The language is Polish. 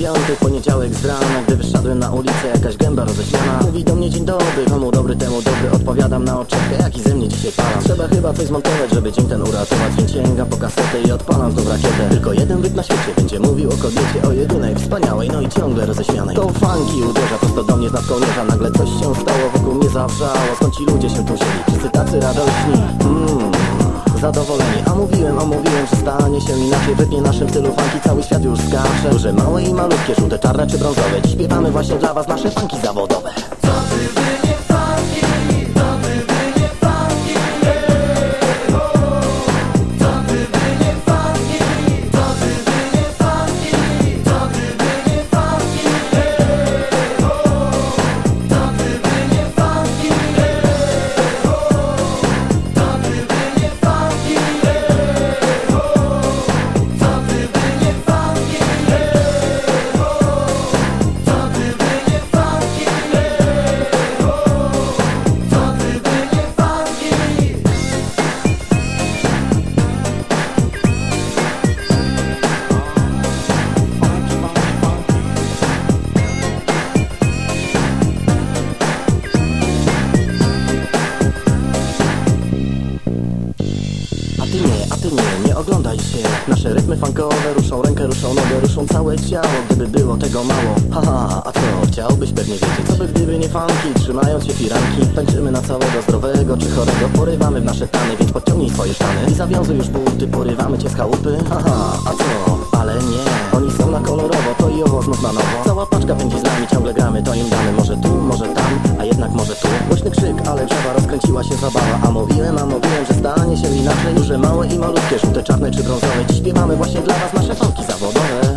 Był poniedziałek z rana, gdy wyszedłem na ulicę Jakaś gęba roześmiana Mówi do mnie dzień dobry, komu dobry temu dobry Odpowiadam na oczepkę, jaki ze mnie dzisiaj palam. Trzeba chyba coś zmontować, żeby dzień ten uratować Więc sięgam po kasetę i odpalam tą rakietę. Tylko jeden byt na świecie będzie mówił o kobiecie O jedynej, wspaniałej, no i ciągle roześmianej. To funky uderza prosto do mnie z nad kołnierza Nagle coś się stało, wokół mnie zawrzało. Skąd ci ludzie się tu wzięli? Wszyscy tacy radośni. Mm zadowoleni. A mówiłem, a mówiłem, że stanie się inaczej. Wytnie naszym stylu funky cały świat już skacze. Duże, małe i malutkie, żółte, czarne czy brązowe. Dziś śpiewamy właśnie dla was nasze funky zawodowe oglądaj się. Nasze rytmy funkowe ruszą rękę, ruszą nogę, ruszą całe ciało. Gdyby było tego mało, haha, a co? Chciałbyś pewnie wiedzieć Co by gdyby nie funky, trzymając się firanki Tańczymy na całego zdrowego czy chorego. Porywamy w nasze tany, więc podciągnij swoje sztany. I zawiązuj już buty, porywamy cię z chałupy Haha, a co? Ale nie, oni są na kolorowo, to i owo znów na nowo. Cała paczka pędzi z nami, ciągle gramy, to im damy. Może tu, może tam, a jednak może tu. Głośny krzyk, ale drzewa rozkręciła się zabawa A mówiłem, a mówiłem, się inaczej Duże, małe i malutkie, żółte, czarne czy brązowe. Dziś śpiewamy właśnie dla was nasze funky zawodowe